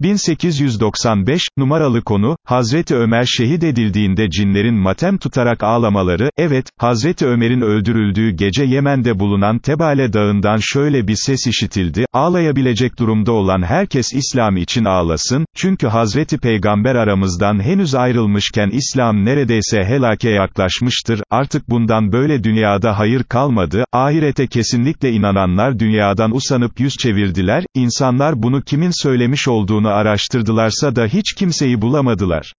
1895, numaralı konu, Hazreti Ömer şehit edildiğinde cinlerin matem tutarak ağlamaları, evet, Hazreti Ömer'in öldürüldüğü gece Yemen'de bulunan Tebale dağından şöyle bir ses işitildi, ağlayabilecek durumda olan herkes İslam için ağlasın, çünkü Hazreti Peygamber aramızdan henüz ayrılmışken İslam neredeyse helake yaklaşmıştır, artık bundan böyle dünyada hayır kalmadı, ahirete kesinlikle inananlar dünyadan usanıp yüz çevirdiler, insanlar bunu kimin söylemiş olduğunu araştırdılarsa da hiç kimseyi bulamadılar.